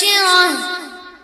تبصرة